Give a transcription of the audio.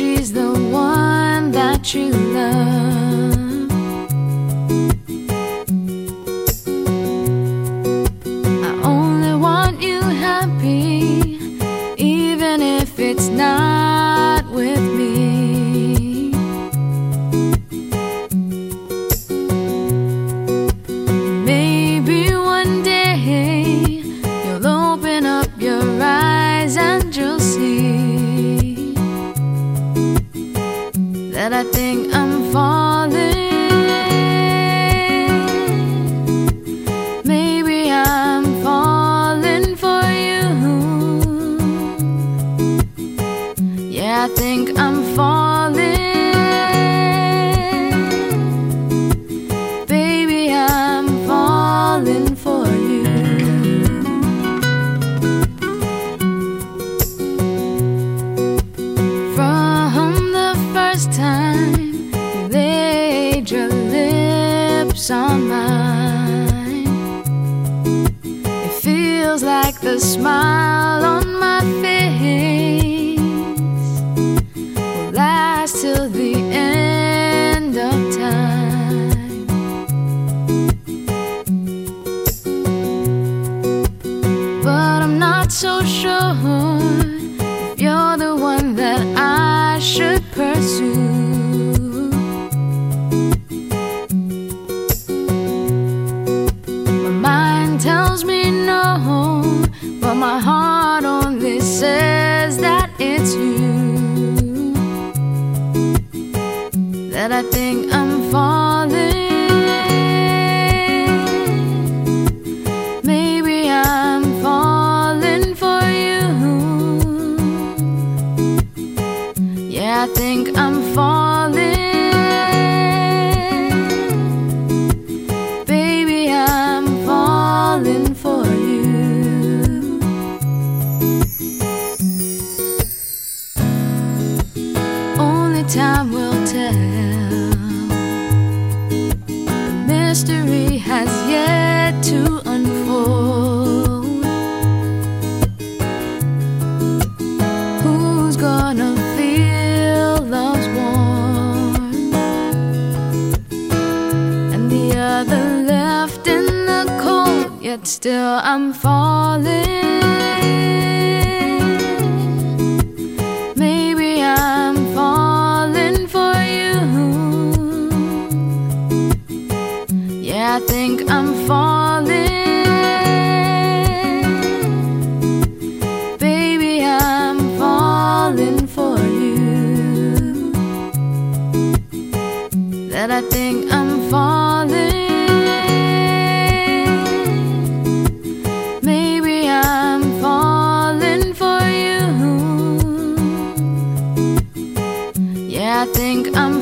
she's the one that you love. I think I'm falling. Maybe I'm falling for you. Yeah, I think I'm falling. On mine, it feels like the smile on my face That I think I'm falling. Mystery has yet to unfold. Who's gonna feel love's warmth? And the other left in the cold, yet still I'm falling. I think I'm falling. Baby, I'm falling for you. That I think I'm falling. Maybe I'm falling for you. Yeah, I think I'm.